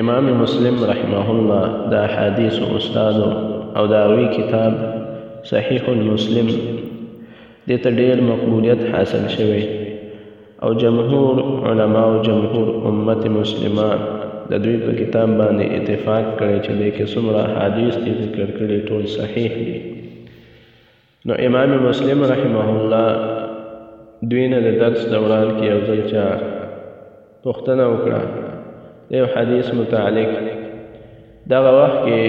امام مسلم رحمه الله دا حدیث استاد او دا وی کتاب صحیح المسلم دې ته ډېر مقبولیت حاصل شوی او جمهور علما او جمهور امت مسلمه د دوی په کتاب باندې اتفاق کړی چې دې کې څومره حدیث دې ذکر کړي ټول صحیح دي نو امام مسلم رحمه الله دوی نه د درس دوران کې یو ځل چا پوښتنه وکړه د یو حدیث متعلق دغه وخت کې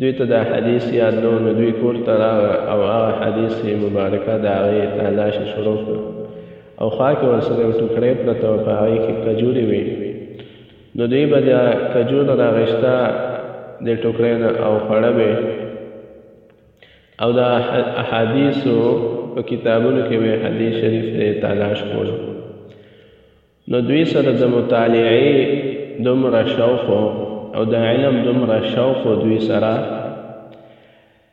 دوی ته دا حدیث یاد نه نو دوی کور ته راغله او هغه حدیث مبارکه د هغې تلاش شروع کړ او خوا کې ورسره یو ټوکری پرته و په هغې کې کجورې وې نو دوی به دا کجور راغېسته د ټوکری نه او خوړه به او دا احادیثو په کتابونو کې مې حدیث شریف دی تلاش کول نو دوی سره د مطالعې دومره شوق او د علم دومره شوق دوی سره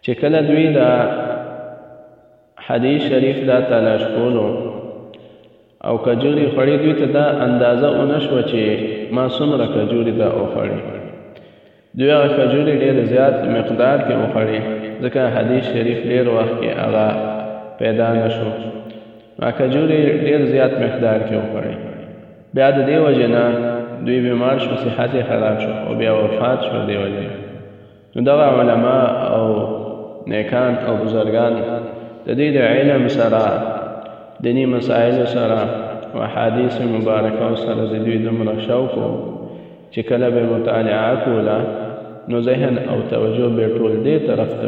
چې کله دوی دا حدیث شریف دا تلاش کولو او کجوري خړې دوی ته دا اندازه ونشو چې ما څومره کجوري دا او خړې دوی هغه کجوري ډېر زیات مقدار کې وخړې ځکه حدیث شریف ډېر وخت کې هغه پیدا نشو ما کجوري ډېر زیات مقدار کې وخړې بیا د دې وجه نه دوی بیمار شو صحت یې خراب شو او بیا وفات شو دې وجه نه نو دغه علما او نیکان او بزرګان د دې د علم سره دیني مسایلو سره او حدیث مبارکه سره د دوی دومره شوق چې کله به مطالعه کوله نو ذهن او توجه به ټول دې طرف ته